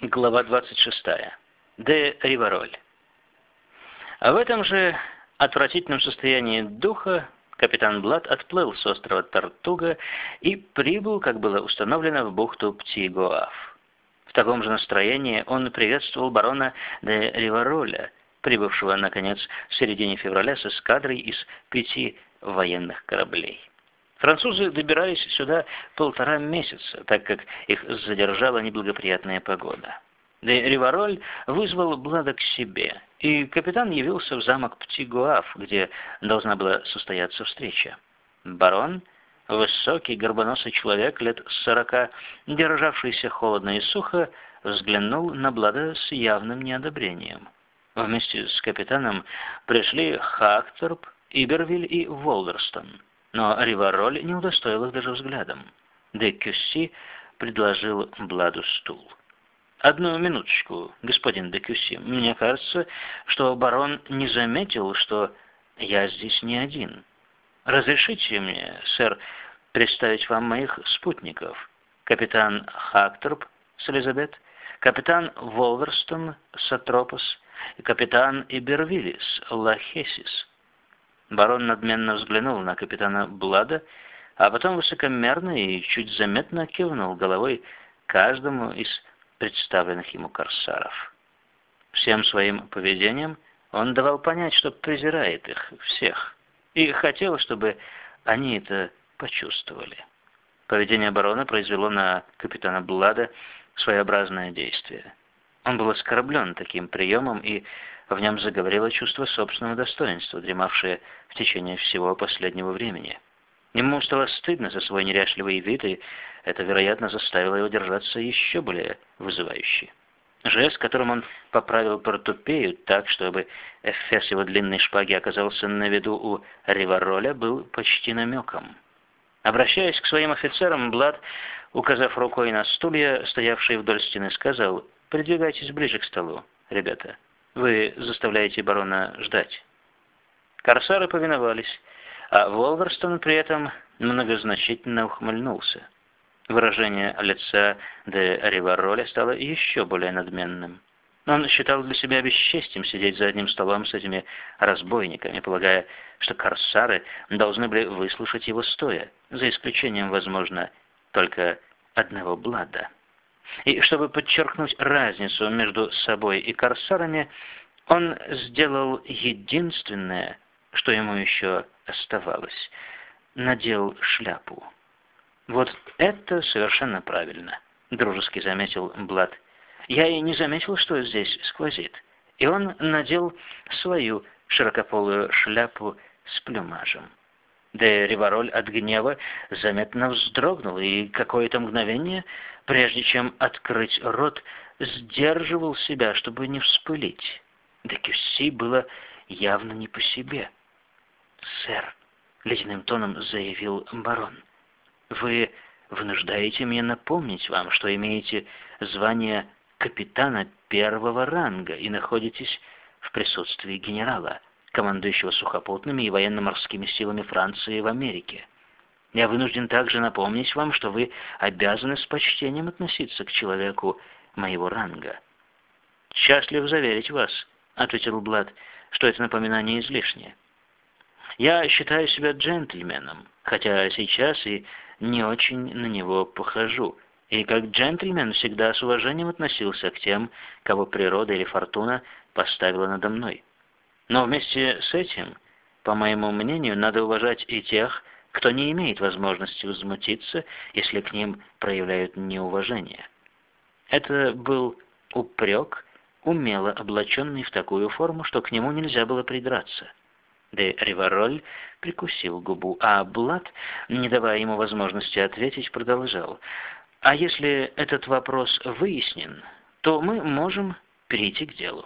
Глава 26. Де Ривароль. А в этом же отвратительном состоянии духа капитан Блад отплыл с острова Тартуга и прибыл, как было установлено, в бухту Птигоав. В таком же настроении он приветствовал барона де Ривароля, прибывшего, наконец, в середине февраля с эскадрой из пяти военных кораблей. Французы добирались сюда полтора месяца, так как их задержала неблагоприятная погода. Де Ривароль вызвал Блада к себе, и капитан явился в замок Птигуав, где должна была состояться встреча. Барон, высокий горбоносый человек лет сорока, державшийся холодно и сухо, взглянул на Блада с явным неодобрением. Вместе с капитаном пришли Хакторп, Ибервиль и Волверстон но Ривароль не удостоил их даже взглядом. Де Кюсси предложил Бладу стул. «Одну минуточку, господин де Кюсси. Мне кажется, что барон не заметил, что я здесь не один. Разрешите мне, сэр, представить вам моих спутников. Капитан Хакторп с Элизабет, капитан Волверстон с Атропос капитан Ибервилис Лахесис». Барон надменно взглянул на капитана Блада, а потом высокомерно и чуть заметно кивнул головой каждому из представленных ему корсаров. Всем своим поведением он давал понять, что презирает их всех, и хотел, чтобы они это почувствовали. Поведение барона произвело на капитана Блада своеобразное действие. Он был оскорблен таким приемом и в нем заговорило чувство собственного достоинства, дремавшее в течение всего последнего времени. Ему стало стыдно за свой неряшливый вид, и это, вероятно, заставило его держаться еще более вызывающе. Жест, которым он поправил портупею так, чтобы эфес его длинной шпаги оказался на виду у Ривароля, был почти намеком. Обращаясь к своим офицерам, Блад, указав рукой на стулья, стоявшие вдоль стены, сказал «Придвигайтесь ближе к столу, ребята». Вы заставляете барона ждать». Корсары повиновались, а Волверстон при этом многозначительно ухмыльнулся. Выражение лица де Ривароля стало еще более надменным. Он считал для себя бесчестием сидеть за одним столом с этими разбойниками, полагая, что корсары должны были выслушать его стоя, за исключением, возможно, только одного Блада. И чтобы подчеркнуть разницу между собой и корсарами, он сделал единственное, что ему еще оставалось. Надел шляпу. «Вот это совершенно правильно», — дружески заметил Блад. «Я и не заметил, что здесь сквозит». И он надел свою широкополую шляпу с плюмажем. Де Ривароль от гнева заметно вздрогнул и какое-то мгновение прежде чем открыть рот, сдерживал себя, чтобы не вспылить. Де Кюсси было явно не по себе. «Сэр», — ледяным тоном заявил барон, — «вы вынуждаете меня напомнить вам, что имеете звание капитана первого ранга и находитесь в присутствии генерала, командующего сухопутными и военно-морскими силами Франции в Америке. Я вынужден также напомнить вам, что вы обязаны с почтением относиться к человеку моего ранга. «Счастлив заверить вас», — ответил Блад, — «что это напоминание излишнее. Я считаю себя джентльменом, хотя сейчас и не очень на него похожу, и как джентльмен всегда с уважением относился к тем, кого природа или фортуна поставила надо мной. Но вместе с этим, по моему мнению, надо уважать и тех, кто не имеет возможности возмутиться, если к ним проявляют неуважение. Это был упрек, умело облаченный в такую форму, что к нему нельзя было придраться. Де Ривароль прикусил губу, а Блад, не давая ему возможности ответить, продолжал. «А если этот вопрос выяснен, то мы можем перейти к делу».